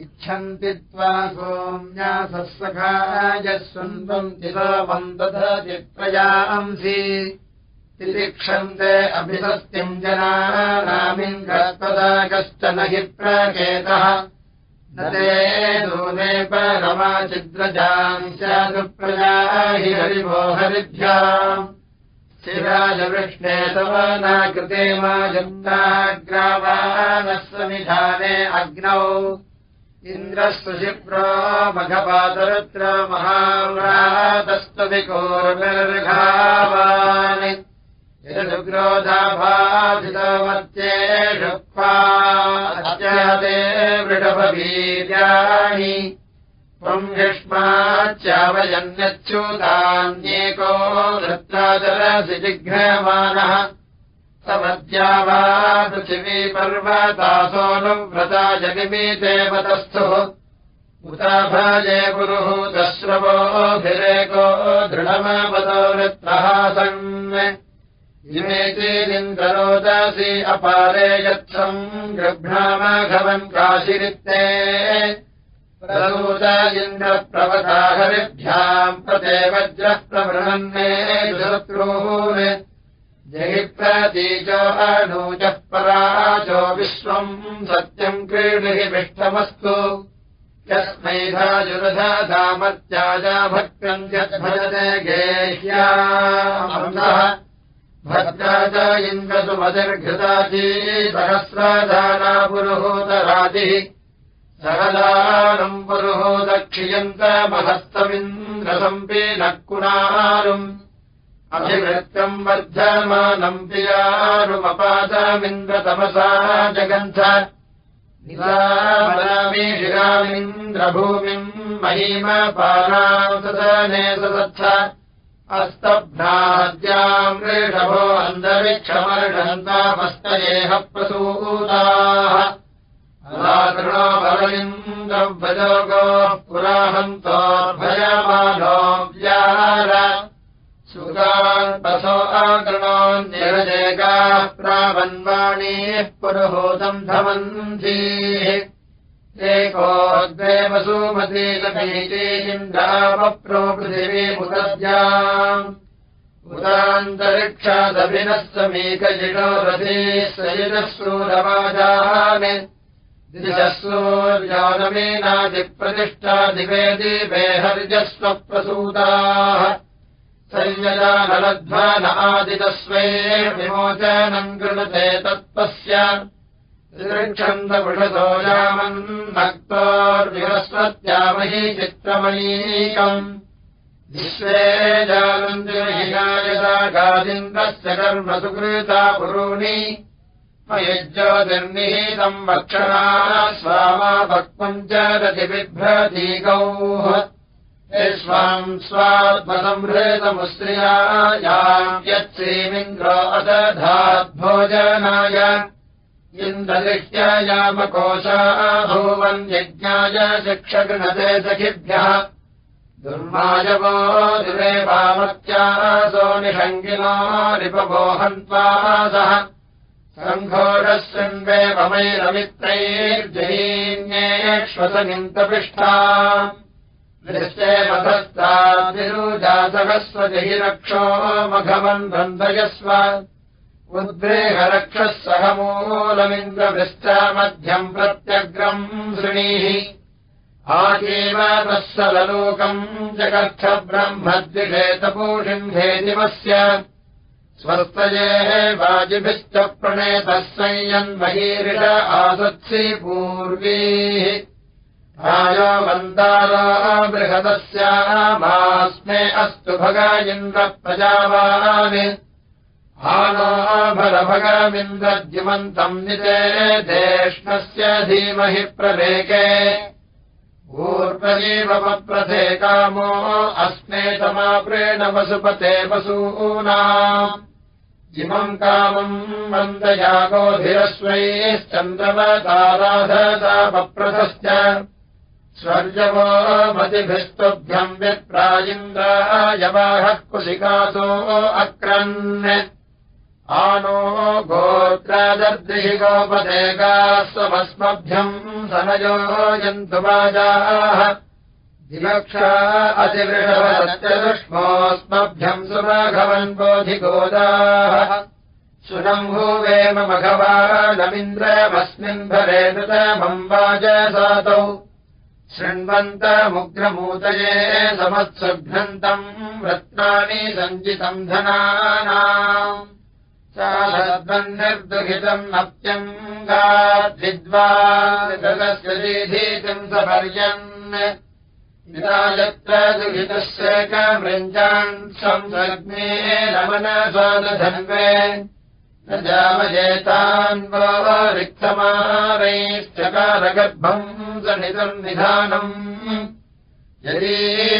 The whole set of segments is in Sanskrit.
इच्छन्ति त्वा सोम्यासःसखायस्वन्ति सोमम् दधति प्रजांसि तितिक्षन्ते अभिसस्तिम् जनानामिन्द्रत्वदा कश्चन हि प्रकेतः। न ते दूने परमाचिद्रजाम् स्यादुप्रजा हि हरिभो हरिभ्याम् शिराजवृष्णे तव न कृते मा जन्ताग्रावानस्वनिधाने अग्नौ। इन्द्रस्तु शिप्रो मघपातरुत्र महाव्रातस्तविकोर्मिर्घावानि यदुग्रोधाभासितमत्येषुक्वादे वृषभवीर्याणि त्वम् युष्माच्चावयन्यच्युतान्येको वृत्तादरसि जिघ्रमाणः वा पृथिवी पर्वतासोऽनुव्रता जगिमीतेवतस्थुः उताभाजे पुरुः दश्रवोऽभिरेको दृढमापतो वृत्तः सन् इमेतेरिन्द्ररोदसि अपारे यत्सम् गृह्णामाघवम् काशिरित्ते प्रसूत इन्द्रप्रवताहरिभ्याम् प्रते वज्रः शत्रून् जहिप्रतीचो अनूजः पराचो विश्वम् सत्यम् क्रीडिहि विष्टमस्तु। यस्मै धाजुरधामत्याजा भक्तम् यद्भजते गेह्या भक्ता च इन्द्रसुमतिर्घृताची सहस्राधारा पुरुहूतरादिः सहदानम् पुरुहूतक्षियन्तमहस्तमिन्द्रसम्पीनः कुणारुम् अभिवृत्तम् वर्धमानम् पियारुमपादमिन्द्रतमसा जगन्थ। शिरामिन्द्रभूमिम् महीमपानासदने सदत्थ अस्तभ्राद्याम् वृषभो अन्तरिक्षमर्षन्तामस्तयेह प्रसूताः भवलिन्द्रभजोगोः पुराहन्तोर्भयमानो व्याहार सुगान्पसो आकृणोन्निरजेकाः प्रावन्वाणीः पुरुहूतम् धमन्धीः एकोऽग्रे वसुमतीलभीतीन्द्रावप्रो पृथिवीमुदद्याम् उदान्तरिक्षादभिनः समीकजिनो रथीः सजिनः सूरवाजान् दिवे हर्जस्वप्रसूताः संयजानलध्वान आदितस्वै विमोचनम् कृणते तत्त्वस्य। ऋक्षन्दपुषतो यामन्नक्तोर्विहस्वत्यामहि चित्रमणीकम्। विश्वे जानन्दिमहिनायता गादिन्द्रस्य कर्म सुकृता पुरूणि अयुज्योतिर्निहितम् वक्षणा स्वामा भक्त्वम् च रतिबिभ्रतीगौः स्वाम् स्वात्मसंहृतमुश्रियायाम् यच्छ्रीमिन्द्रो अदधाद्भोजनाय भूवन् यज्ञाय शिक्षगृणते सखिभ्यः। दुर्मायवो दुरे वामत्यासो निषङ्गिनो रिपवोहन्त्वा सह सङ्घोरस्यन्वेमैरमित्रैर्जहीन्येष्वसनिन्तपृष्ठा दृष्टे रक्षो मघवन् बन्धयस्व उद्रेहरक्षः सह मूलमिन्द्रभृष्टामध्यम् प्रत्यग्रम् शृणीः आजीव तस्सललोकम् जगर्थब्रह्मद्विषेतपूषिन्धे दिवस्य स्वस्थयेः वाजिभिश्च प्रणेतः संयन्महीरिष आसत्सि पूर्वीः। आयो वन्तारो बृहदस्यामास्मे अस्तु भगा इन्द्रप्रजावान्। आनो भरभगमिन्द्रद्युमन्तम् निते देष्णस्य धीमहि प्रवेके ऊर्वजीवप्रथे कामो अस्मेतमाप्रेण वसुपते वसूना इमम् कामम् मन्दयागोधिरस्वैश्चन्द्रवताराधतापप्रथश्च स्वर्जवो मतिभिस्तुभ्यम् व्यप्रायिन्द्रायवाहः कुशिकासो अक्रन्। आनो श्रोत्रादर्दिहि गोपदेकास्वभस्मभ्यम् सनयो यन्तु वाजाः विवक्षा अतिवृषभश्चतुष्मोऽस्मभ्यम् सुराघवन् बोधिगोदाः। सुरम्भूवेम मघवानमिन्द्रमस्मिन् भरे नृतमम् वाजसातौ शृण्वन्तमुग्रमूतये समत्सुघ्नन्तम् रत्नानि सञ्चितम् धनानाम्। निर्दुहितम् नप्यम् गाद्विद्वास्य दीधीतिम् सपर्यन् यत्र दुहितस्येकमृञ्जान् संसग्ने रमनसादधन्वे न जामजेतान्वो रिक्तमारैश्चकारगर्भम् सनितम् निधानम् यदि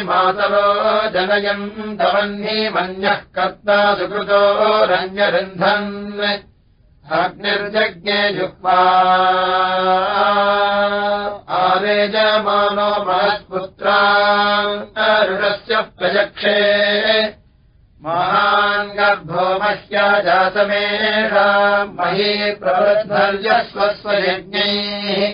मातरो जनयम् तवह्नि मन्यः कर्ता सुकृतो रञ्जरुन्धन् अग्निर्जज्ञे जुह्वा। आरेजमानो महत्पुत्रा ऋणस्य प्रयक्षे महान् गर्भो मह्या जातमेषा मही प्रवृद्धर्यस्वस्वयज्ञैः।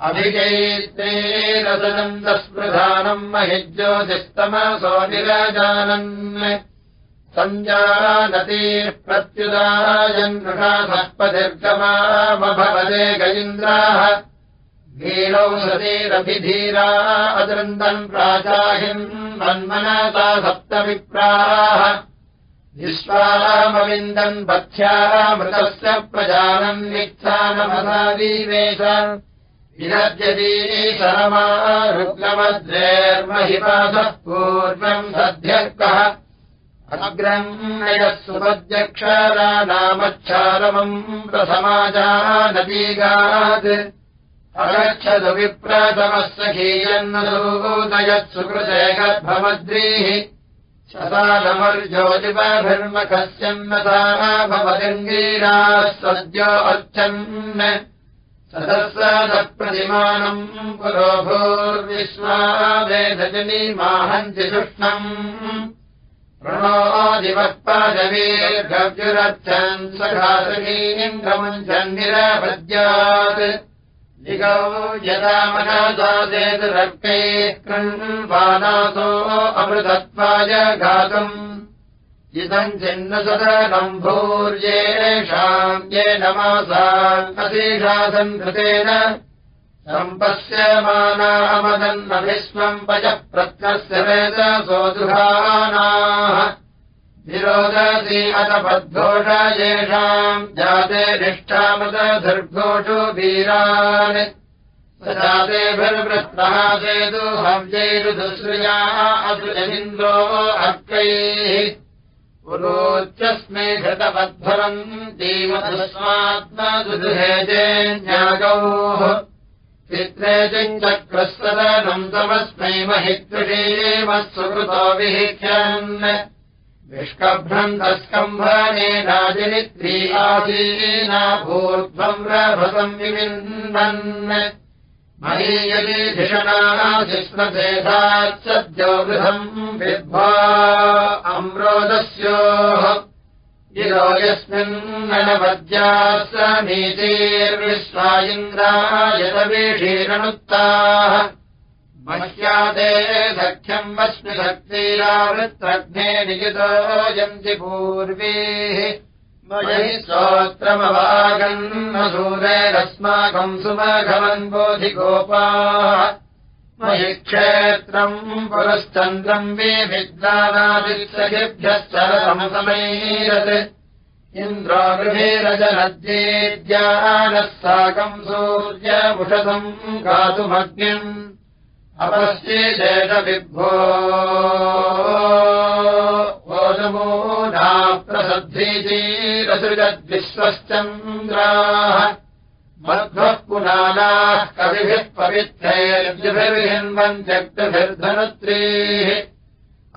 अभिजैत्रीरसनन्दस्पृधानम् महिज्योतिस्तमसो निरजानन् सञ्जानतीः प्रत्युदायन्नृषासत्पदीर्गमामभवदे गजीन्द्राः। वीणौ सतीरभिधीरा अदृन्दन् प्राचाहिम् मन्मनसा सप्तविप्राः। विश्वामविन्दन् पथ्यामृतस्य प्रजानन् नित्थानमसावीवेश विरजदीशरमारुग्रमद्रेर्महिपासः पूर्वम् सध्यर्कः अग्रह्णयः सुमध्यक्षरानामच्छारमम् प्रसमाजानदीगात् अगच्छतु विप्रथमस्य हीयन्नदूदयत् सुकृते गर्भमद्रीः। शतानमर्जोतिपभिर्मखस्यन्नता भवतिङ्गीराः सद्यो अर्चन्। सदस्रदप्रतिमानम् पुरोभूर्विश्वा वेदजनीमाहन्ति सुष्णम् प्रणोदिवत्पादवीर्गव्युरर्थन् सखासनीन्द्रमुञ्चन् निरभद्यात् दिगौ यदा मनसादेतुरक्तैः कृण्वानासो अमृतत्वाय घातुम्। भूर्येषाम् येन मासाम् कृतेन सम्पश्यमानामदन्नभिस्वम् पयः प्रत्नस्य वेदसो दुहानाः विरोदसी अतपद्घोष येषाम् जाते निष्ठामदधुर्घोषो वीरान्। स जातेभिर्वृत्तः सेतु हव्यैरुदुश्रिया असुजमिन्द्रो अर्कैः। पुरोच्यस्मै घृतवद्भरन्तीमधुस्मात्मदुहेजेन्यागौः चित्रे विहिख्यन्। विष्कभ्रम् तस्कम्भनेनाजनित्री आसीना भूर्ध्वम् रभसम् विविन्दन् महीयलीधिषणाधिष्णभेदात् सद्यो गृहम् विद्वा अम्रोदस्योः गिरो यस्मिन्ननवद्याः स नीतिर्विश्वा इन्द्रायतवीषीरनुत्ताः मह्यादे सख्यम् वश्मिशक्तिरावृत्रघ्ने निजितो यन्ति पूर्वीः। मयि स्तोत्रमवागन् सूरेरस्माकम् सुमघवन् बोधिगोपाः मयि क्षेत्रम् पुरश्चन्द्रम् इन्द्रो गृहेरजनद्येद्यानः साकम् सूर्यमुषसम् गातुमग्निम्। अपश्येदेशविभ्भो ओदमूना प्रसद्धीतीरसृजद्विश्वश्चन्द्राः मध्वः पुनानाः कविभिः पवित्रैर्द्युभिर्हिन्वन् त्यक्तभिर्धनुत्रीः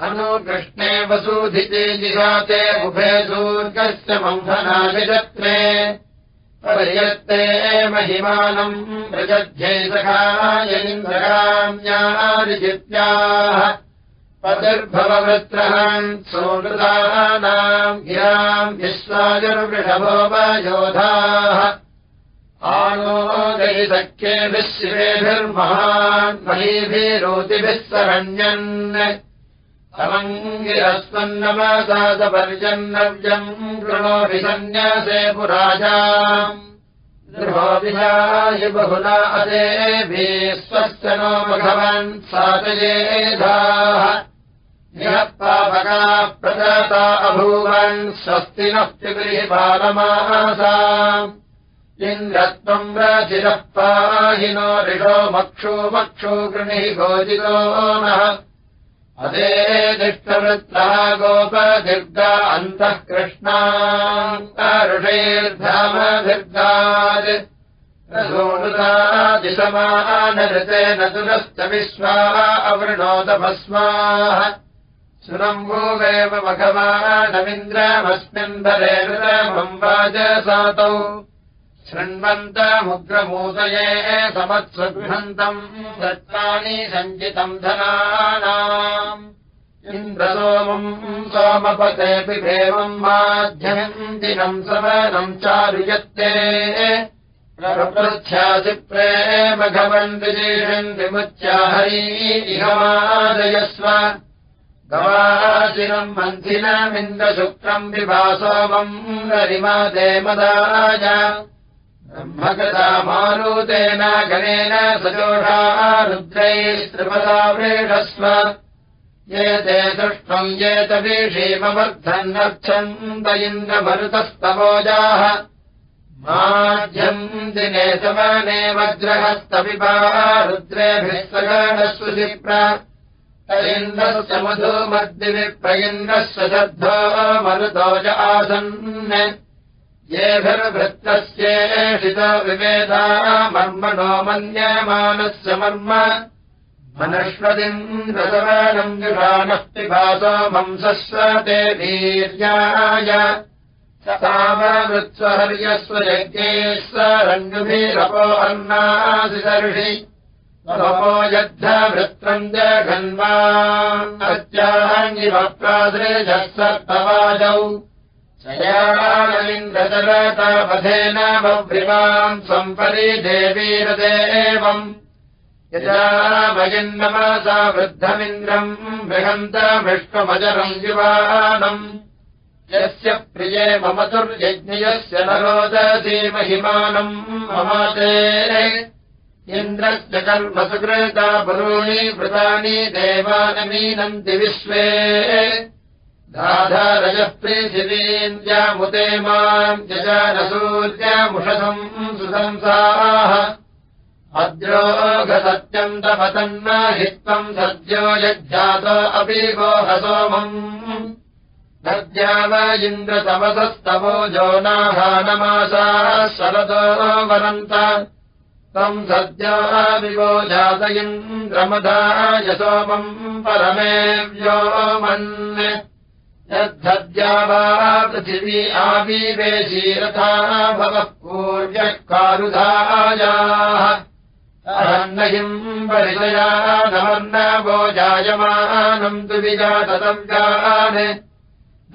अनुकृष्णे वसूधिते जिगाते उभे सूर्गस्य मन्थनाभिजत्रे पर्यत्ते महिमानम् प्रजध्ये सखाय इन्द्रकाम्यादिजित्याः। पतिर्भववृत्रहम् सोनृतानाम् गिराम् विश्वायुर्वृषभोपयोधाः आनो गैसख्येभिः शिवेभिर्महान् महीभिरोतिभिः सरण्यन् समङ्गिरस्वन्नमसादपर्जन्नव्यम् कृणोऽभिसन्न्यासे पुराजा गृहोऽभिधाय बहुला अदेभिः स्वस्य नो भगवन् सातयेधाः यः पापका प्रदाता अभूवन् नः पिगृहिपालमासा इन्द्रत्वम् रचिरः पाहिनो ऋषो मक्षो मक्षो गृणिः गोजितो नः। अदे दिष्टवृत्तः गोपदीर्गा अन्तः कृष्णारुषैर्धामदीर्गात् दिशमानऋतेन तुरश्च विश्वा अवृणोदभस्माः सुरम्भोवेव भगवानमिन्द्रमस्मिन् भरे वाजसातौ शृण्वन्तमुग्रमूदये समत्सगृहन्तम् दत्तानि सञ्चितम् धनानाम्। इन्द्रसोमम् सोमपतेऽपि देवम् माध्यमम् दिनम् समनम् चारुयत्ते। प्रपृच्छ्यासि प्रेम घवन्तिजीषम् विमुच्याहरी इहमादयस्व। गवाचिरम् मन्थिनमिन्द्रशुक्रम् विभासोमम् गरिमादेमदाय ब्रह्मगता मारुतेन रुद्रैस्त्रिपदा वृषस्व। ये ते दृष्टम् ये तवीषीमवर्धन्नच्छन्द इन्द्रमरुतस्तमोजाः माध्यम् दिने समने वज्रहस्तपिबा रुद्रेभिः सगणस्वशिप्र इन्द्रस्य मधुमद्दिविप्रयन्द्रस्य श्रद्धो मरुतोज आसन् येभिर्वृत्तस्येषित विवेदा मर्मणो मन्यमानस्य मर्म। मनश्वदिन्द्रसवनम् जुषानस्ति भासो वंसस्वते वीर्याय सामवृत्स्वहर्यस्व रङ्गुभिरपो अन्नासि सर्षि तपो यद्धवृत्रम् जघन्वा। अत्याङ्गिवप्रादृजः सर्पवाजौ शयानलिङ्गजलतापथेन बभ्रिमाम् सम्परि देवीरदेवम् यजा भगिन्नमसा वृद्धमिन्द्रम् बृहन्तमिष्टमजरम् युवानम् यस्य प्रिये मम तुर्यज्ञयस्य न रोदसी महिमानम् ममाते इन्द्रस्य कर्मसुकृता पुरूणि वृतानि देवानमीनन्ति विश्वे धाधारजः पृथिवीन्द्यामुते माम् जजानसूर्यमुषसम् सुशंसाः अद्रोघसत्यन्तपतन्न हि त्वम् सद्यो यज्ञातो अपि गोहसोमम्। नद्याव इन्द्रतमसस्तमो जो नाहानमासाः शरदो वरन्त। त्वम् सद्यो जात इन्द्रमधा यसोमम् परमे व्योमन् यद्धद्या वा पृथिवी आविवेशीरथा भवः पूर्यः कारुधायाः। अहन्नहिम् परिचया नमर्नवो जायमानम् तु विजातव्यान्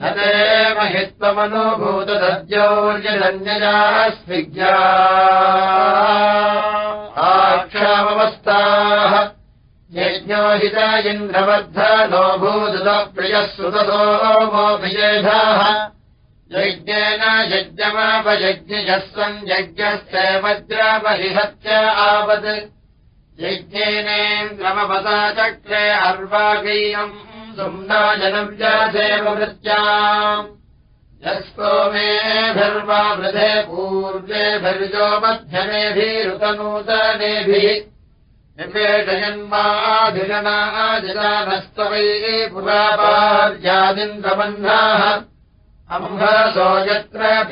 न ते महित्वमनुभूतदद्योर्यधन्यया स्विज्ञा आक्षामवस्थाः यज्ञो हित इन्द्रबद्ध नो भूतप्रियः सुतसोमोऽभिषेधाः यज्ञेन यज्ञमापयज्ञयः सम् यज्ञस्य वज्रपरिहत्य आवत्। यज्ञेनेन्द्रमपदा चक्रे अर्वागीयम् सुम्नाजनव्यासेवृत्याम् यस्तो मेभिर्वा वृधे पूर्वेभिर्यो मध्यमेभिरुतनूतनेभिः निपेषयन्माधिजनाजिदानस्तवै पुरापार्यादिन्द्रबन्धाः। अम्भसो यत्र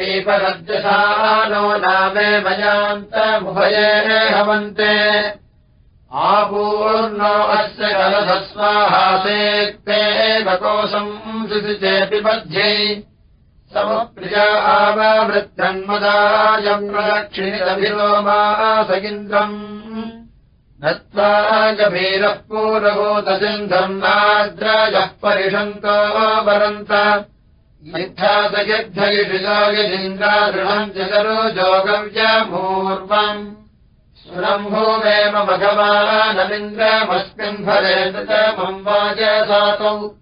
नो नामे मयान्तमुभये हवन्ते। आपूर्णो अस्य कलधस्वाहासेत्तेव कोशम् सिचेऽपि मध्यै। समप्रिया आववृद्धन्मदायम् प्रदक्षिणितभिलोमास इन्द्रम् नत्वा गभीरः पूरभूतसिन्धम् नाद्राजः परिषन्तो वरन्त। चतरो जोगव्यमूर्वम्। सुरम्भूवेम भगवानमिन्द्रमस्मिन् फलेन च मम् वाजसातौ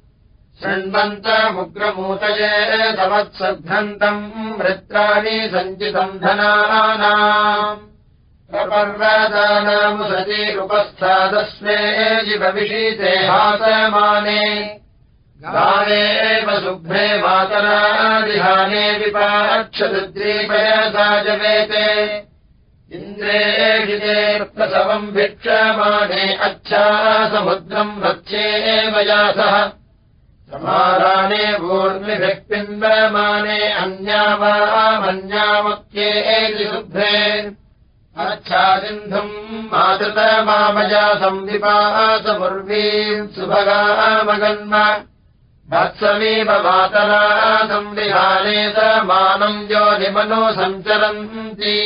शृण्वन्तमुग्रमूतये समत्सभ्रन्तम् वृत्राणि सञ्चितम् धनानाम् प्रपर्वदानामुसतीरुपस्थादस्मे जिभविषीते हासमाने। गानेव शुभ्रे मातरादिहाने विपाक्षदुद्रीपयसा जवेते इन्द्रेभिदेऽर्थसवम् भिक्षमाणे अच्छा समुद्रम् वत्स्येव यासः। समाराणे भूर्मिभिः पिम्बमाने अन्यावामन्यामक्ये शुभ्रे अच्छासिन्धुम् मातृतमामजा संविपासमुर्वीम् सुभगामगन्म भत्समीव मातरा संविहाने मानम् योनिमनो सञ्चरन्ति।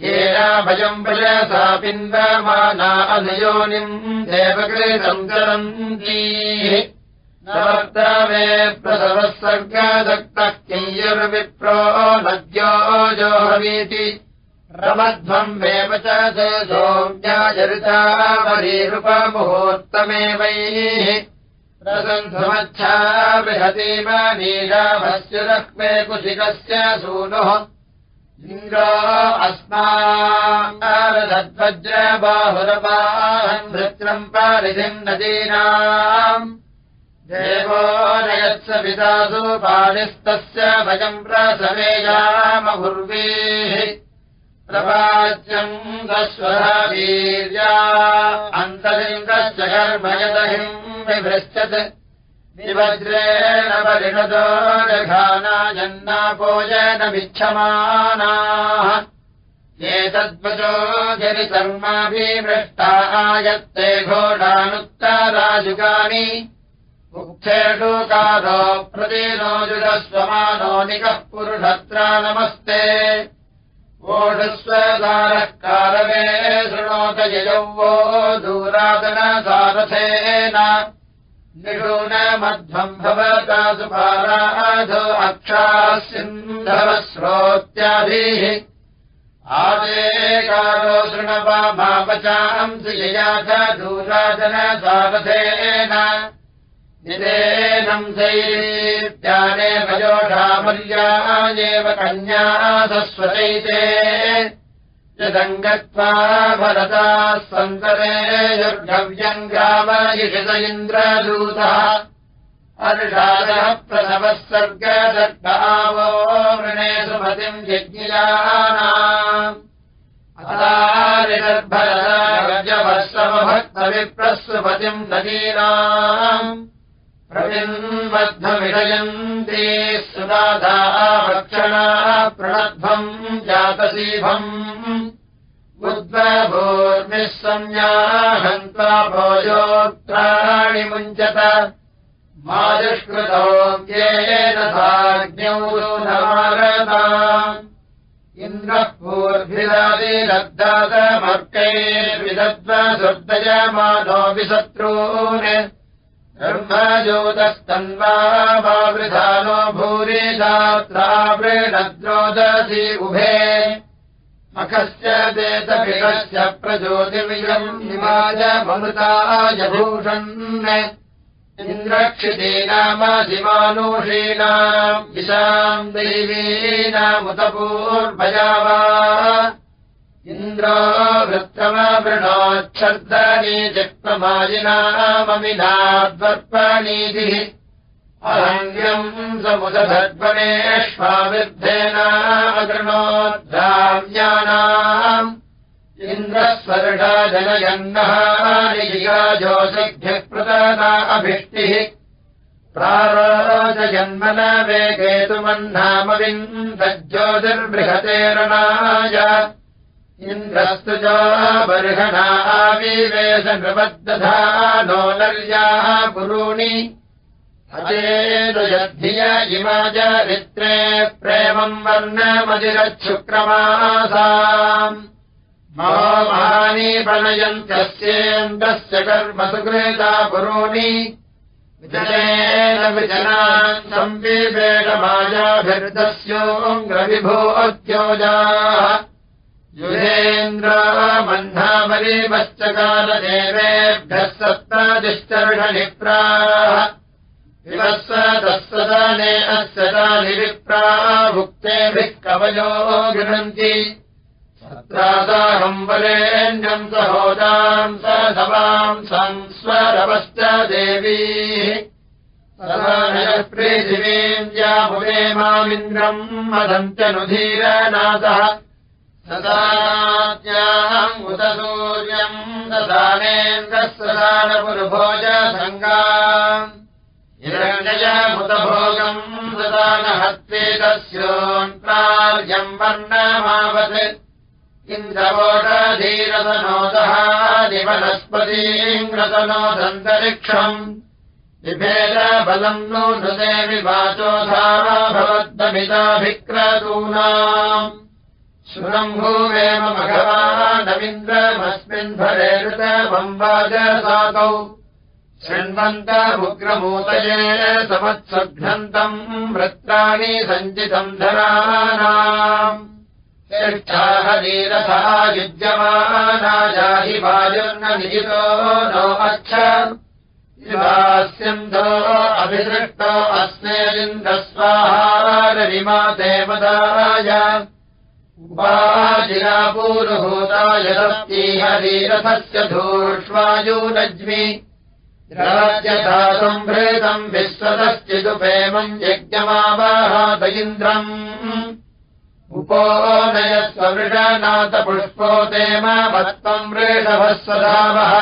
येनाभयम् प्रजसा पिन्दमाना अनुयोनिम् देवकृ सञ्चरन्ती। नवर्तवे प्रसवः सर्गदक्तः किञ्जुर्विप्रो नद्यो जोहवीति रमध्वम् वेव च सोम्याचरितावरीरूपमुहूर्तमेवैः प्रसन्धुमच्छा बृहतीव नीराभस्युरक्मे कुशिकस्य सूनुः इन्द्रो अस्मादध्वज्रबाहुरबाहम् वृत्रम् पारिधिम् नदीनाम् देवो नयत्स पितासु पाणिस्तस्य भजम् प्रसमेयामभुर्वीः प्रवाच्यम् दस्वरा वीर्या अन्तरिन्द्रश्च गर्भयदहिम् विभृश्चत् निवज्रेण परिणतो जघानाजन्नाभोजनमिच्छमानाः एतद्वचो जनिसर्माभिमृष्टा आयत्ते घोडानुत्तराजुगानि। मुक्थेषु कारो प्रतीनो जुगस्वमानो निकः पुरुषत्रा नमस्ते वोढस्वदारः कारवे शृणोत ययौ वो दूरादनसारथेन निषूनमध्वम् भवता सुपाराधो अक्षाः सिन्धवः श्रोत्याभिः आदेकारो शृणवामापचांसि यया च दूरादनसारथेन निदेनम् सैत्याने भजोषामल्यायेव कन्या सस्वचैते। यदङ्गत्वा भरताः सन्तरे युर्गव्यम् ग्रामयिषित इन्द्रदूतः। अर्षादः प्रसवः सर्गदर्गावो वृणे सुमतिम् यज्ञयानाम्। अदारिगर्भरजवत्समभक्तविप्रस्वपतिम् नदीनाम् प्रविन्बद्धमिषयन्ती सुदाधा भक्षणा प्रणध्वम् जातसीभम् बुद्ध्वभूर्मिः संज्ञाहन्त्वा भोजोत्राणि मुञ्चत माजुष्कृतोऽ्येन साज्ञौ नारदा इन्द्रः पूर्भिरादिरद्दातमर्कैर्विदद्वसुर्दयमानो विशत्रून् ब्रह्मज्योतस्तन्वा वावृधानो भूरि उभे। मखस्य देतभिरस्य प्रज्योतिवियम् निमाजमृताय भूषन्। इन्द्रक्षितीनामधिमानुषीणाम् दिशाम् देवीनामुतपूर्भया वा इन्द्रो वृत्तमवृणोच्छर्दनी जक्तमायिनाममिनाद्वर्पणीतिः अरण्यम् समुदधर्पणेष्वाविद्धेनागृणोद्धाव्यानाम् इन्द्रस्वर्षा जनयन्नः निगाजोषिभ्यः प्रदाना अभिष्टिः प्रारोचयन्मन वेगेतुमह्नामविन्दज्योतिर्बृहतेरणाय इन्द्रस्तु च बर्हणा आविवेशनृपद्दधा नो नर्याः पुरूणि अचेदयद्धिय इमा चरित्रे प्रेमम् वर्णमजिरच्छुक्रमासाम् महानि बनयन्त्यस्येन्द्रस्य कर्म सुकृता पुरोणि विजयेन विजनान् संविवेकमायाभिर्दस्योऽङ्ग्रविभो अद्योजाः युधेन्द्र मह्नामरीवश्चकालदेवेभ्यः सप्तादिश्चर्षनिप्राः विवत्सदस्सदाने अस्य तानि विप्राः भुक्तेभिः कवयो गृह्णन्ति। वरेण्यम् सहोदाम् स सवाम् संस्वरवश्च देवीः। पृथिवीम् ज्यामुदे मामिन्द्रम् मदन्त्यनुधीरनाथः सदाज्ञाम् उत सूर्यम् ददानेन्द्रस्वदानपुरुभोज सङ्गाम् हिरण्यमुतभोगम् ददानहत्वेदस्योन्प्रार्यम् वर्णमावत्। इन्द्रवोषधीरतनोदः निवनस्पतीम् रतनोदन्तरिक्षम् विभेदबलम् नो नृदेवि वाचोधा भवद्दमिताभिक्रतूनाम् भरे ऋतमम्बाजसातौ शृण्वन्तमुग्रमूतये समत्सघ्नन्तम् वृत्राणि सञ्चितम् धरानाम् श्रेष्ठाहनीरथा युज्यमानायाहि वायुर्न निजितो नो अच्छस्यन्तो अभिसृष्टो अस्मेलिन्द्रस्वाहारविमाते मदाय उपाजिरापूरुभूता यदस्तीहरीरथस्य धूष्वायूनज्मि राज्यथा सम्भृतम् विश्वतश्चिदुपेमम् यज्ञमावाहात इन्द्रम्। उपो नयस्वमृषनाथपुष्पोतेम भक्तम् वृषभः स्वधावः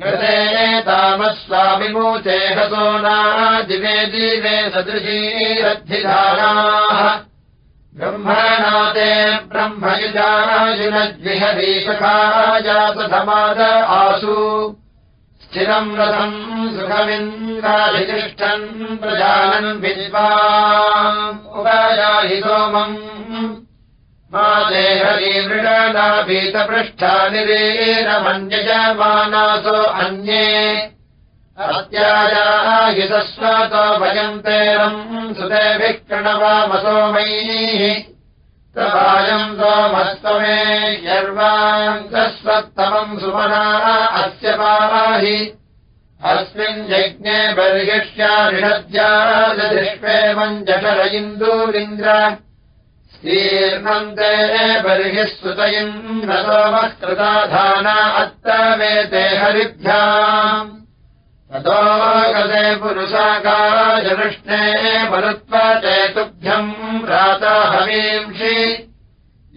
गते तामस्वामिमूचे हसोनादिवे दिवे सदृशीरद्धिधाराः ब्रह्मणाते ब्रह्मयुजायुनद्विहरीशखाजातधमाद आसु। स्थिरम् रथम् सुखमिन्द्राधितिष्ठन् प्रजानन् विद्वा उपायाहि सोमम्। मा देहरीमृगनाभीतपृष्ठानिरेरमन्यजमानासो अन्ये अत्यायायुधस्वातो भयन्तेरम् सुतेभिः प्रणवामसोमैः तवायम् सोमस्तमे यर्वाङ्कस्वत्तमम् सुमना अस्य पाहि अस्मिन् यज्ञे बर्हिष्यानिषद्यादिष्पेमम् जठर इन्दूरिन्द्र स्तीर्णन्ते बर्हिः सुतयम् न सोमः कृताधाना अत्तवेते हरिभ्याम् ततो गते पुरुषाकाशकृष्णे मरुत्वचेतुभ्यम् राताहवींषि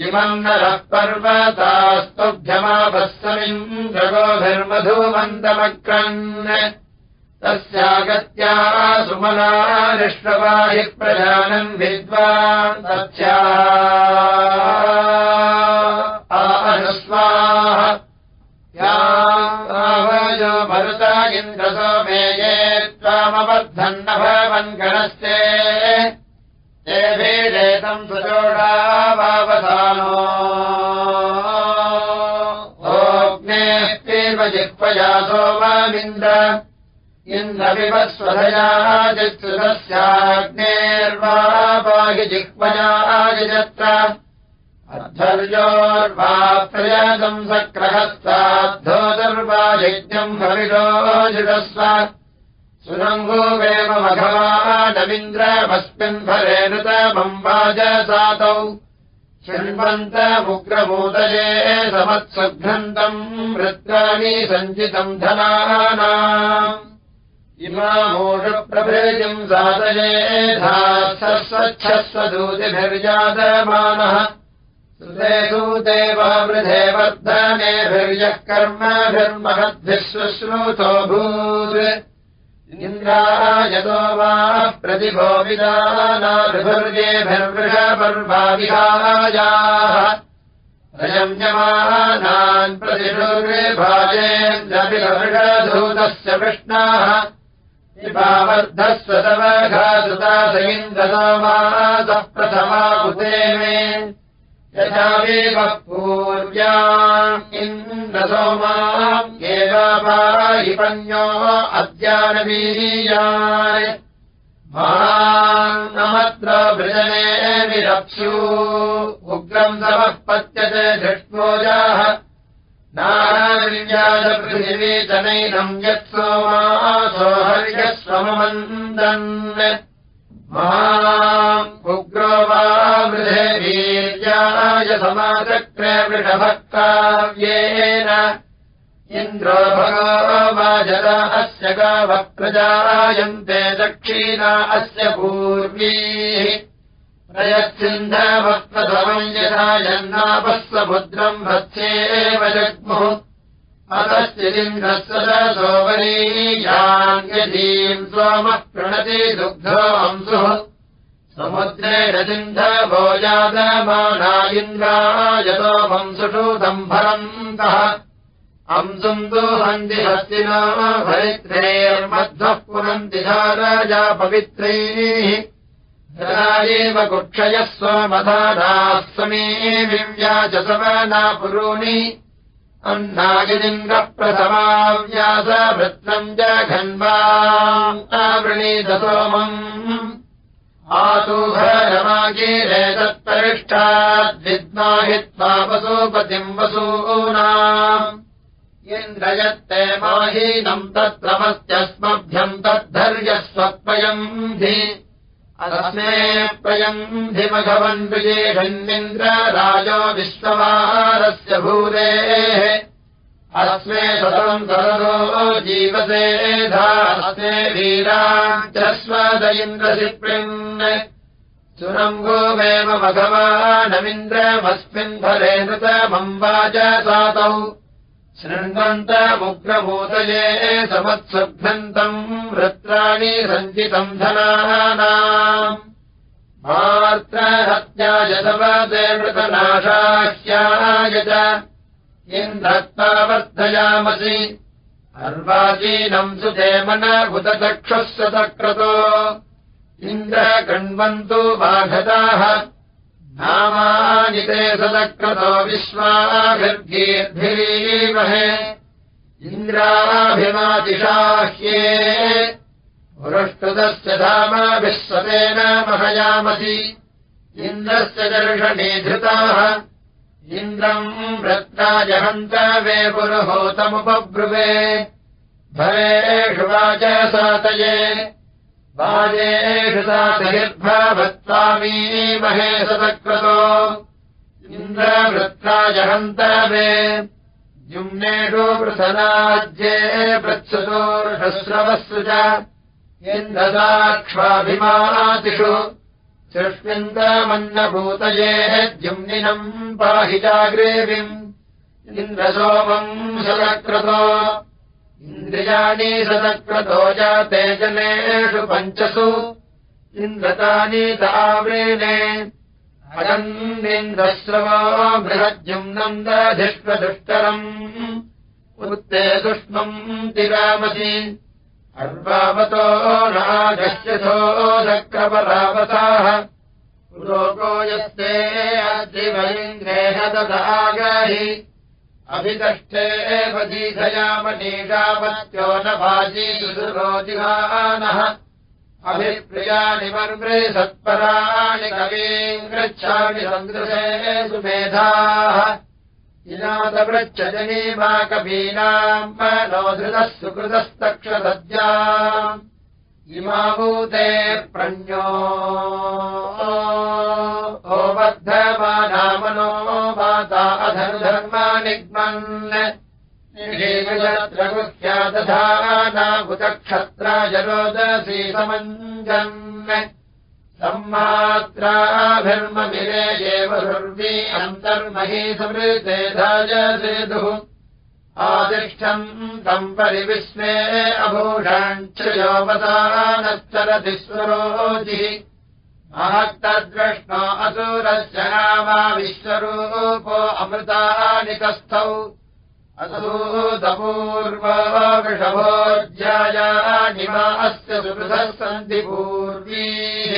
इमम् नरः पर्वतास्तुभ्यमापस्समिन्द्रगोभिर्मधुमन्दमक्रन् तस्यागत्या सुमनारिष्टवाहि प्रजानन् विद्वान् तस्या। अनुस्वाः यावयो भवन् जिह्वया सोमामिन्द्र इन्द्रविवस्वधया जित्सुतस्याग्नेर्वा पाहि जिह्वयाजिजत्र अध्वर्योर्वा प्रयातम् सक्रहस्ताद्धोदर्वा यज्ञम् हविषोजितस्व सुरङ्गोवेव मघवानमिन्द्रमस्मिन् फले ऋतमम्बाजसातौ शृण्वन्तमुग्रमूदये समत्सुघ्नन्तम् वृत्राणि सञ्चितम् धनानाम्। इमामूषप्रभृतिम् सादयेधा स्वच्छस्वदूतिभिर्जातमानः सुते सूतेवावृधे वर्धनेभिर्यः कर्मभिर्महद्भिः शुश्रूतोऽभूत् इन्द्रायतो वा प्रतिभो विदानाभिर्जेभिर्वृषपर्वादिहायाः रजम्यमानान् प्रतिषुर्भाजेन्द्रभिषधूतस्य कृष्णाः विपावर्धस्व तव घातुता स इन्द्रसोमासः प्रथमा कुते मे यथावेवः पूर्व्या इन्द्रसोमाम् एव पायिपन्यो अद्यानवीयान् महान्नमत्र वृजने विरप्स्यू। उग्रम् समः पत्यते धृष्टोजाः नाराविव्याजपृथिवीतनैनम् यत्सोमासो हर्यस्वमन्दन् उग्रो वा वृधे वीर्याय समाचक्रे वृषभक्ताव्येन इन्द्रो भगो वा जला अस्य गावप्रजायन्ते दक्षिणा अस्य पूर्वीः प्रयच्छिन्धवक्तमम् यथा जन्नापस्वपुत्रम् भत्स्येव जग्मुः अतश्चिलिन्द्रस्वसोवरीयान्यदीम् सोमः प्रणति दुग्धोऽंसुः समुद्रेण सिन्धवो जातमाना इन्द्रायतो वंसुषु दम्भरन्तः। अंसुम् तु हन्ति हस्तिनो भरित्रेर्मध्वः पुनन्ति धाराजा पवित्रैः। एव कुक्षयः स्वमधानाः समे विव्याचसवना पुरूणि अन्नागिलिङ्गप्रथमाव्यासभृत्रम् च घन्वावृणीतसोमम् आतुभरमागिरे तत्परिष्ठाद्विद्माहित्वा वसूपतिम् वसूनाम् इन्द्रयत्ते माहीनम् तत्रमस्त्यस्मभ्यम् तद्धर्यस्वत्वयम् धि अस्मे प्रयन्धिमघवन् विजेषन्निन्द्र राजो विश्ववारस्य भूरेः अस्मे सतम् सरलो जीवसे धास्मे वीराञ्चस्वद इन्द्रशिप्रिन् सुरङ्गोमेव मघवानमिन्द्रमस्मिन् फले नृतमम्बा च सातौ शृण्वन्तमुग्रभूतये समत्सुभ्यन्तम् वृत्राणि सञ्चितम् धनानाम्। मार्त्रहत्याय समदे मृतनाशाह्याय च इन्द्रत्ता वर्धयामसि अर्वाचीनम् सुदेमनभुतचक्षुः सतक्रतो इन्द्रः कृण्वन्तु बाधताः नामानि ते सदक्रतो विश्वाभिर्गीर्भिरीमहे इन्द्राभिमातिशाह्ये। पुरष्टुतस्य धामाभिश्वतेन महयामसि। इन्द्रस्य दर्शने धृताः। इन्द्रम् वृत्राजहन्त वे पुरुहूतमुपब्रुवे। भवेषु वाच सातये वाजेषु सातहिर्भवत्वामीमहे सदक्रतो इन्द्रवृत्राजहन्तवे जुम्नेषु पृथनाज्ये पृत्सुतोर्षस्रवस्सु च इन्द्रदाक्ष्वाभिमातिषु सृष्मिन्दमन्नभूतये द्युम्निनम् पाहि चाग्रेविम् इन्द्रसोमम् सदक्रतो इन्द्रियाणि सदक्रतो जाते जनेषु पञ्चसु। इन्द्रतानि ताव्रेणे अजन्निन्द्रस्रवो बृहद्युम्नम् दधिष्वदुष्टरम् उत्ते दुष्मम् तिरामसि। अर्वावतो चक्रपरावताः लोको यस्ते अद्रिवलिङ्गेह ददागहि अभिदष्टे एव दीधयामनीषावत्यो न भाजी सुरोजिहानः अभिप्रियाणि मर्मृ सत्पराणि कवीम् गच्छामि सन्दृशे सुमेधाः। इनादवृच्छजनी मा कवीनाम् नो धृतः इमाभूते प्रणो ओ वर्धमानामनो माता अधर्धर्मानिग्मन् निषेकत्र गुह्यादधा नाभुतक्षत्राजरोदसी समञ्जन्। सम्मात्राभिर्ममिरे एव सुर्वी अन्तर्मही समृते धायसेतुः आदिष्ठम् तम् परिविस्मे अभूषाञ्चयोवसानश्चरति स्वरोजिः महत्तद्रष्णो असुरस्य नामा विश्वरूपो अमृतानि कस्थौ असूतपूर्वो वृषभोज्यायानि वा अस्य सुहृदः सन्ति पूर्वीः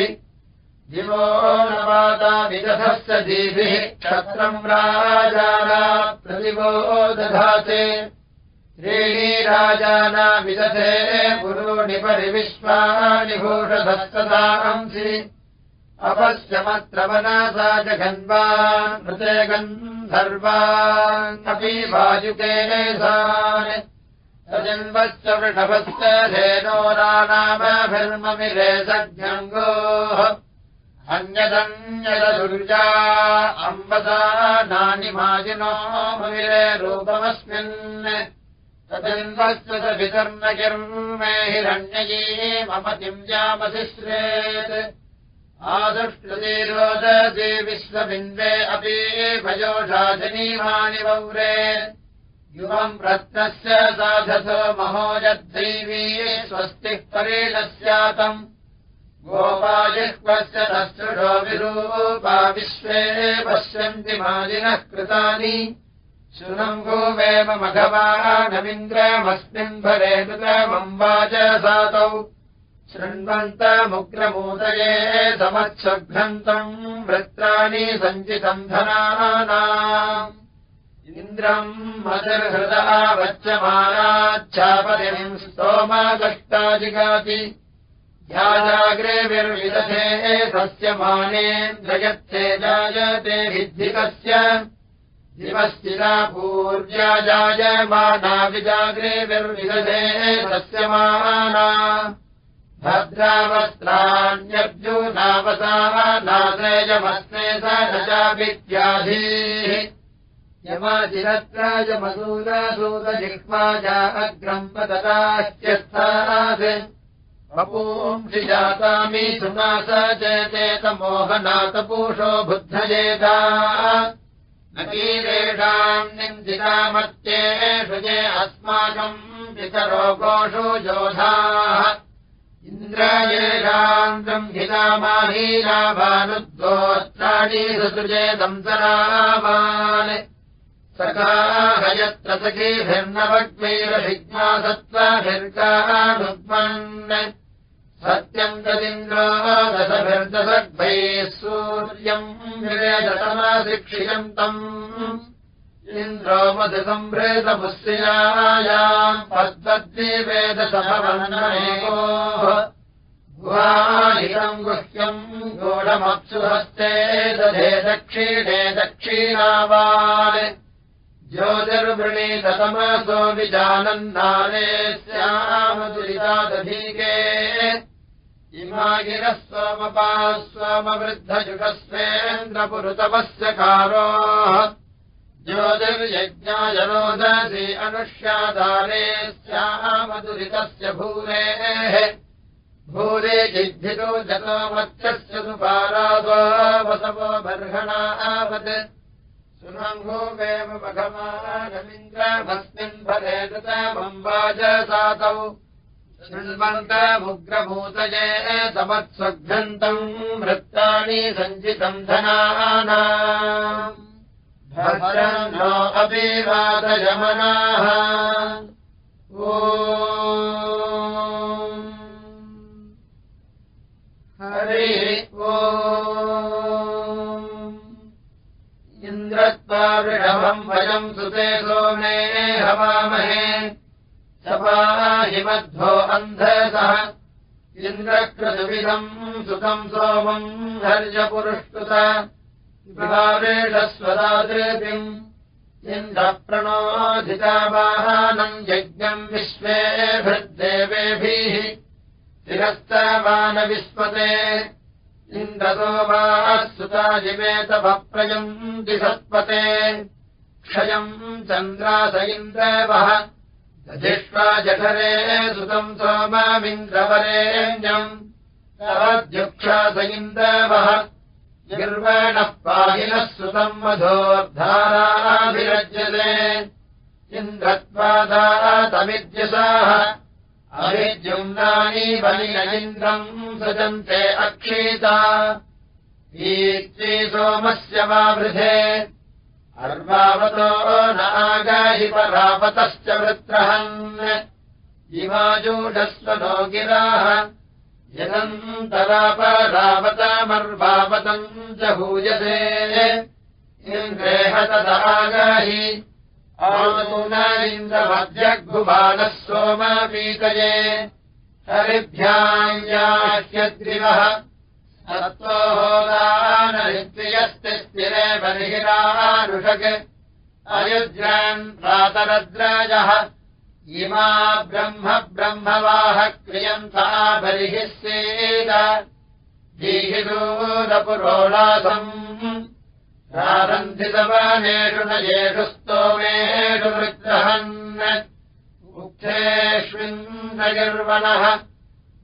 दिवो न विदधस्य दीभिः क्षत्रम् राजाना प्रतिवो दधाते। त्रीणि राजाना विदधे गुरूणि परिविश्वानि भूषधस्तदांसि। अपश्यमत्र मनसा जघन्वान् मृते गन्धर्वान्नपि वायुकेन सजन्वश्च वृषभश्च धेनोरानामभिर्ममिरे सज्ञङ्गोः अन्यदन्यदुर्जा अम्बसा नानि माजिनो ममिरे रूपमस्मिन् सजन्वश्च स विकर्णकिर्मे हिरण्ययी मम किम् श्रेत् आदुष्कृते रोदे विश्वबिन्दे अपि भयोषाजनीमानि वौरे युवम् रत्नस्य साधसो महोजद्दैवी स्वस्तिः परेण स्यातम् गोपाजिह्वस्य नस्तृढो विरूपा विश्वे पश्यन्ति मालिनः कृतानि। शृणम् गोवेम मघवानमिन्द्रमस्मिन् भरे कृतमम्बाच सातौ। शृण्वन्तमुग्रमूदये समत्सघ्नन्तम् वृत्राणि धनानाम्। इन्द्रम् मतिर्हृदा वच्यमानाच्छापतिम् स्तोमाकष्टाजिगाति ध्याजाग्रेभिर्विदधे सस्यमानेन्द्रयत्ते जायते विद्धिकस्य दिवश्चिरा पूर्व्या जायमाना विजाग्रेभिर्विदधे सस्यमाना। भद्रावस्त्राण्यर्जुनावसाः नादयमस्मे स न चाभित्याधीः यमाचिरत्रायमसूदसूदजिह्वाजा अग्रम् पतदाश्च्यस्थात् वपूंसि जातामि सुनास चेतेतमोहनातपूषो बुद्धयेता न कीरेषाम् निन्दितामत्येषु जे अस्माकम् पितरोगोषु योधाः। इन्द्रायेषाम् हितामाहीनाभानुद्वोत्राणि सृजे दंसरामान् सखाहयत्र सखीभिर्नवग्मैरभिज्ञा सत्त्वाभिर्गानुग्मन् सत्यम् तदिन्द्रो दशभिर्दशग्भैः सूर्यम् विवेदतमाशिक्षियन्तम् इन्द्रो मधुसम्भृतमुस्यायाम् पद्मद्विवेदसभवन्नमेको गुहाहितम् गुह्यम् गूढमप्सुहस्ते दधे दक्षिणे दक्षिणावान् ज्योतिर्वृणीततमसो विजानन्दाने स्यामदुरितादधीके इमा गिरः सोमपाः सोमवृद्धजुषस्वेन्द्रपुरुतमस्य कारोः ज्योतिर्यज्ञायनोदसि अनुष्यादारे स्यामदुरितस्य भूरेः भूरे जिद्धितो जतो मत्स्यस्य सुपारादो वसवो बर्हणावत् सुनम्भूवेव मघमानमिन्द्रमस्मिन् फले कृतमम्बाज सातौ शृण्वन्तमुग्रभूतये समत्स्वघ्नन्तम् वृत्तानि सञ्चितम् धनाना नो अभिवादयमनाः ओ हरि ओ इन्द्रत्वा वृषभम् वयम् सुते सोमे हवामहे सपाहिमध्वो अन्धसः इन्द्रकृतविधम् सुतम् सोमम् हर्यपुरुष्कृत विभावेशस्वदादृतिम् इन्द्रप्रणोधितावाहानम् यज्ञम् विश्वेभृद्देवेभिः तिरस्तवानविस्पते इन्द्रतो वा सुताजिवेतभप्रयम् दिसत्पते क्षयम् चन्द्रास इन्द्रवः दधिष्वा जठरे सुतम् सोमामिन्द्रवरेण्यम् तवद्युक्षास इन्द्रवः निर्वणः पाहिनः सुतम् मधोर्धाराभिरज्यते। इन्द्रत्वादातमिद्यसाः अभिद्युम्नानि बलिन इन्द्रम् सजन्ते अक्षीता। ईत्री सोमस्य वा वृधे अर्वावतो न आगाहि परापतश्च वृत्रहन्। इमाजूढस्व नो गिराः यदन्तरापरावतमर्वावतम् च भूयसे इन्द्रेह तदागाहि इन्द्रमध्यग्भुवानः सोमपीतये। हरिभ्याह्याह्यद्रिवः सत्त्वहोदानरित्रियस्ति स्थिरे बर्हिरारुषक् अयुज्रान् प्रातरद्राजः। इमा ब्रह्म ब्रह्मवाह क्रियन्ता बर्हिः सेद जीहिदूरपुरोलासम् प्रारन्धितवनेषु न येषु स्तोमेषु विग्रहन् उक्थेष्विन्दगिर्वणः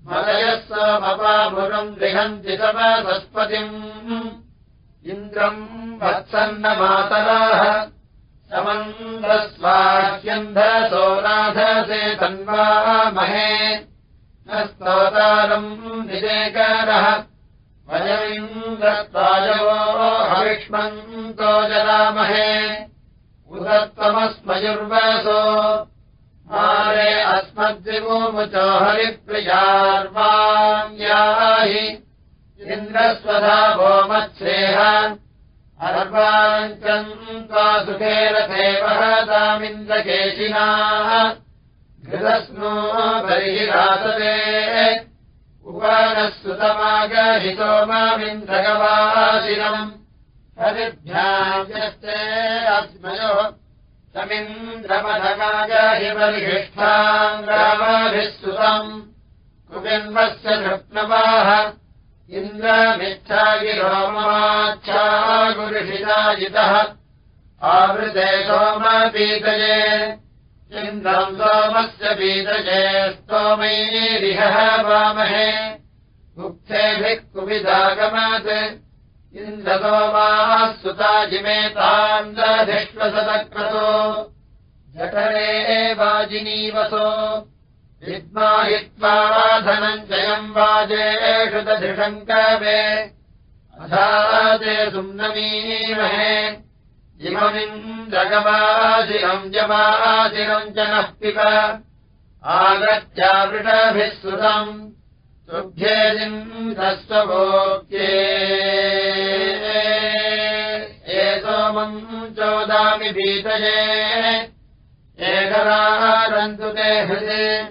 मलयः सोमपामुरम् गृहन्ति तपसस्पतिम् इन्द्रम् वत्सन्नमातराः। समन्द्रस्वाह्यन्धसोराधसे तन्वामहे न स्तोतारम् निदेकारः। वयमिन्द्रत्वायवो हविष्मन्तो जरामहे उदत्तमस्मयुर्वसो मारे अस्मद्विमुचो हरिप्रियार्वाङ्याहि इन्द्रस्वधा वो मत्सेह अर्वाञ्चम् त्वा सुखेन सेवहतामिन्द्रकेशिनाः घृतस्नो बर्हिरासते उपनः सुतमागहितो मामिन्द्रगवासिनम् हरिभ्याजस्ते अस्मयो समिन्द्रमधमागहि बर्हिष्ठाम् रामाभिः सुतम् कुपिन्वस्य नृप्नवाः इन्द्रमिच्छागिरोमाच्छा गुरुषिताजितः आवृते सोमपीतये इन्द्रम् सोमस्य पीतये स्तोमैरिहः वामहे। मुक्तेभिः कुविदागमात् इन्द्रसोमाः सुताजिमेतान्द्रधिष्वसदक्रतो जठरे वाजिनीवसो। विद्माहित्वा धनञ्जयम् वाजेषु दधिषङ्कवे अधाजे सुम्नमीमहे। इममिन्द्रगवाजिरम् जवाजिरम् च नः पिब। आगत्यावृषभिः सुतम् तुभ्येदिन्द्रस्वभोक्ये ये सोमम् चोदामि भीतये। एकरारन्तु ते हृदे।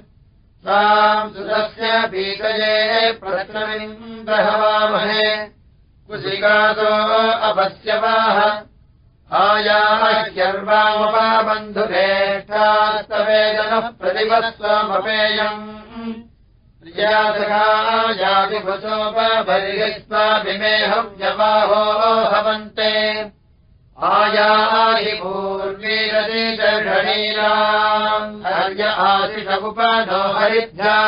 ताम् सुतस्य पीतये प्रश्नविन्द्रहवामहे कुशिकासो अपश्यवाः आयाह्यर्वामपाबन्धुरेष्ठास्तवेदनः प्रतिवत्स्वमपेयम् प्रियासखायातिभुसोपरिहित्वाभिमेहम् जवाहो हवन्ते। आयाहि पूर्वीरति दर्शनीलाम् हर्य आशिषमुपनो हरिभ्या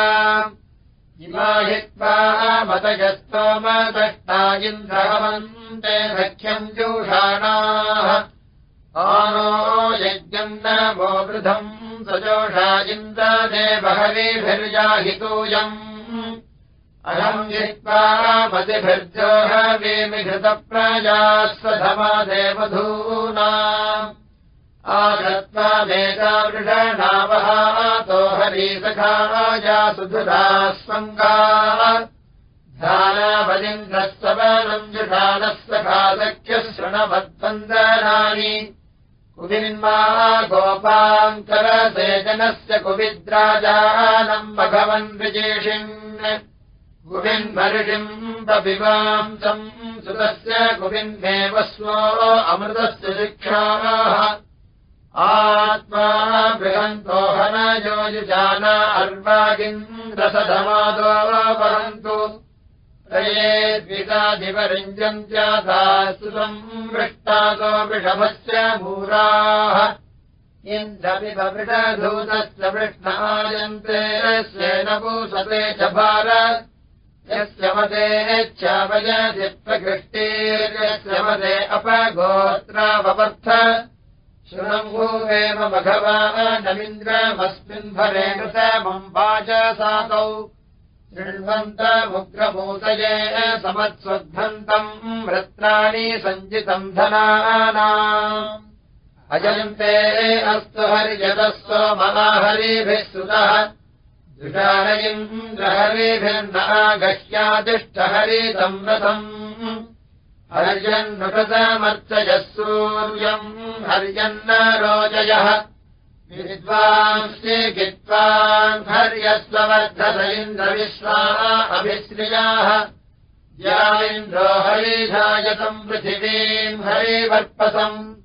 इमाहित्वा मतयस्तोमदष्टा इन्द्रहवन्ते सख्यम् जोषाणाः। आनो यज्ञम् न वो इन्द्रदेवहरिभिर्याहितूयम् अहम् जित्वा मतिभिर्जोहवीमिघृतप्रजाः स्वधमादेवधूना आगत्वामेकावृषणावहातो हरीसखाया सुधुरा स्वङ्गा। ध्यानावलिन्द्रस्तवनम् जुषानः सखा सख्यः शृणवद्वन्दनानि कुविन्मा गोपाङ्करसेजनस्य कुविद्राजानम् भगवन् विजेषिन् कुविन्मर्षिम् पपिवांसम् सुतस्य कुविन्मेव स्व अमृतस्य शिक्षाः। आत्मा बृहन्तो हनयोजुजान अर्वागिन्द्रसधमादो वहन्तु तये द्विताधिपरिञ्जन्त्यादास्तु संवृष्टादो वृषभस्य मूराः। इन्द्रविभवृषधूतस्य वृष्णायन्ते स्वेन पूसते च भार यस्य मदेच्छावयति प्रकृष्टेर्यस्य मदे अपगोत्राववर्थ। शृणम्भूवेव मघवानमिन्द्रमस्मिन् भरे कृतमम् शृण्वन्तमुग्रभूतये समत्स्वध्वन्तम् वृत्राणि सञ्चितम् धनानाम्। अजन्ते अस्तु हरिजतस्व महाहरिभिः सुतः। ृषारयिन्द्रहरेभिर्नागह्यादिष्टहरितम् रथम्। हर्यन्नृतमर्चयः सूर्यम् हर्यन्न रोचयः गित्वान् हर्यस्ववर्धत इन्द्रविश्वाः अभिश्रियाः। या इन्द्रो हरिधायतम् पृथिवीम् हरिवर्पसम्।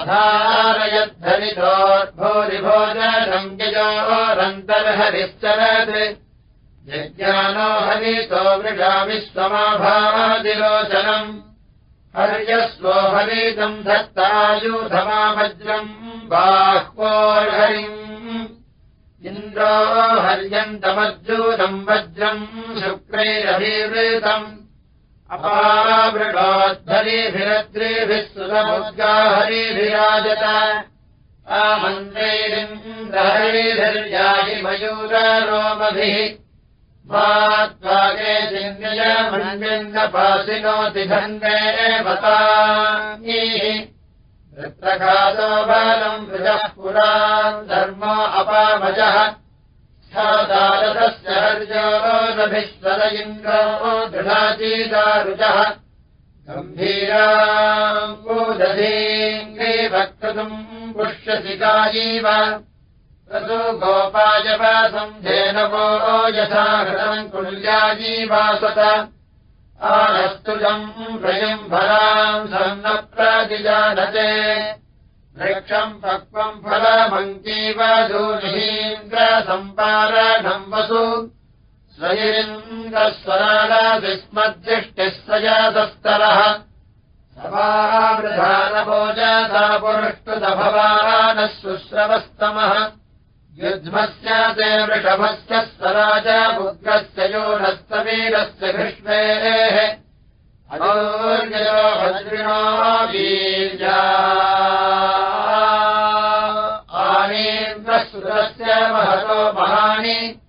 अधारयद्धरितोर्भोरिभोजनम् यजोरन्तर्हरिश्चरत्। यज्ञानो हरितो मृगा विश्वमाभादिलोचनम् हर्यस्वो हरितम् धत्तायुधमाभज्रम् बाह्वोर्हरिम् इन्द्रो हर्यन्तमर्जूनम् वज्रम् शुक्रैरभिवृतम्। अपावृणोद्धरीभिरद्रीभिः सुरमुद्गाहरिभिराजत आमन्त्रैरिन्द्रहरिधर्याहि मयूररोमभिः त्वागे चिन्यमन्विन्दपासिनोति धन्वे वता वृत्रघातो बालम् वृजः पुरान् धर्मो हर्योरभिश्वर इन्द्रो दृढाचीदारुजः। गम्भीराम्बूदधीङ्गे वक्तुम् पुष्यसिकायीव ततो गोपायवासम् धेनवो यथा हृतम् कुल्याजीवासत आनस्तुजम् प्रयम् भराम् सन्नप्रतिजानते वृक्षम् पक्वम् फलमङ्कीव दूहीन्द्रसम्पारणम् वसु। स्वयिन्द्रस्वरालाविस्मद्दृष्टिः स्वजातस्तरः सभावृधानभोजसा पुरुष्टुतभवानः शुश्रवस्तमः युध्मस्य ते वृषभस्य स्वराज पुत्रस्य योनस्तवीरस्य घृष्मेः अदोर्ययो वीर्या। आनीन्द्रसुरस्य महतो महानि।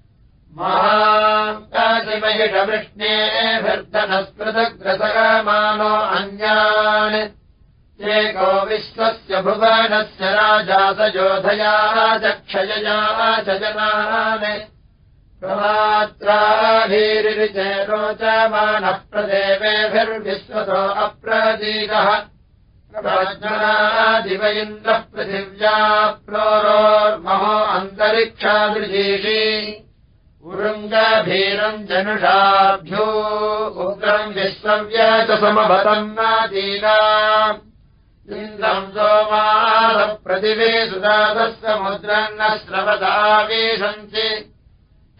महाकाशिमहिषवृष्णेभिर्धनस्पृतग्रसगमानो अन्यान् एको विश्वस्य भुवनस्य राजा स योधया चक्षयया च जनान्। प्रमात्राभिरिचे रोचमानः प्रदेवेभिर्विश्वतो अप्रदीकः प्रज्ञादिव इन्द्रः पृथिव्या प्रोरोर्महो अन्तरिक्षादृजीषि उरुङ्गभीरम् जनुषाभ्यो उग्रम् विश्वव्या च समभतम् नादीना इन्द्रम् सोमालप्रतिवे सुदातः समुद्रम् न स्रवदावेशन्ति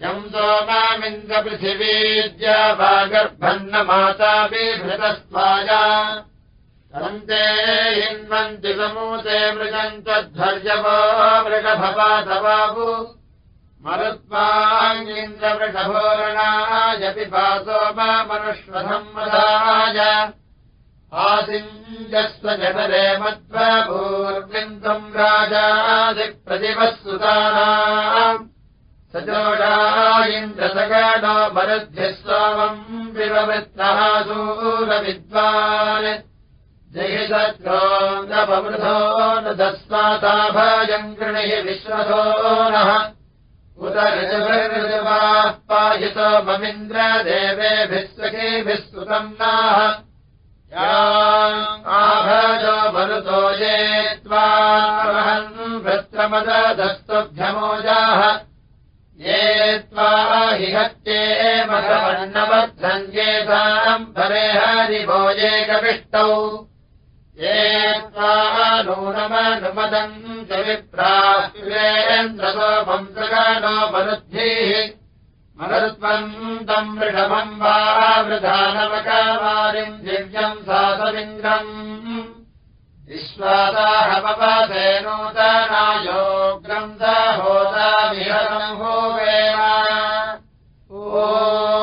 यम् सोमामिन्द्रपृथिवीद्या वा गर्भन्न माता बिभृतस्त्वाया अन्ते हिन्वन्ति समूते मृगम् त्वध्वर्यवो मृगभवाधवाबु मरुत्वाङ्गिन्द्रवृषभोरणायपि पासो मा मनुष्वधम् मदाय आसिञ्जस्व जनरे मध्वभूर्विन्दम् राजादिप्रतिमः सुतानाम् सजोषा इन्द्रसगणो मरुद्भिः सोमम् विववृत्तः सूरविद्वान्। जयितत्रोऽपमृधो न दस्माताभयम् गृणिः विश्वतो नः। उत ऋजभिर्ऋजवाः पाहितो ममिन्द्रदेवेभिः सखेभिः सुतम् नाः आभजो मरुतो ये त्वाहन् भृत्रमदस्तुभ्यमोजाः ये त्वा हि हत्ये मघवन्नवद्धन्येताम् परे हरिभोजेकविष्टौ ये त्वा नूनमनुमदम् च विप्रान्द्रसोमम् सगनो मरुद्भिः मरुत्वन्तम् वृषभम् वा वृधानवकावारिम् दिव्यम् सासविन्द्रम् विश्वासाहपपासे नूतनायोग्रम् दोतामिहमनुभोगेण ओ